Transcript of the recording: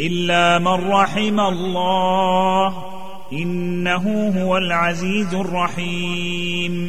إلا من رحم الله إنه هو العزيز الرحيم.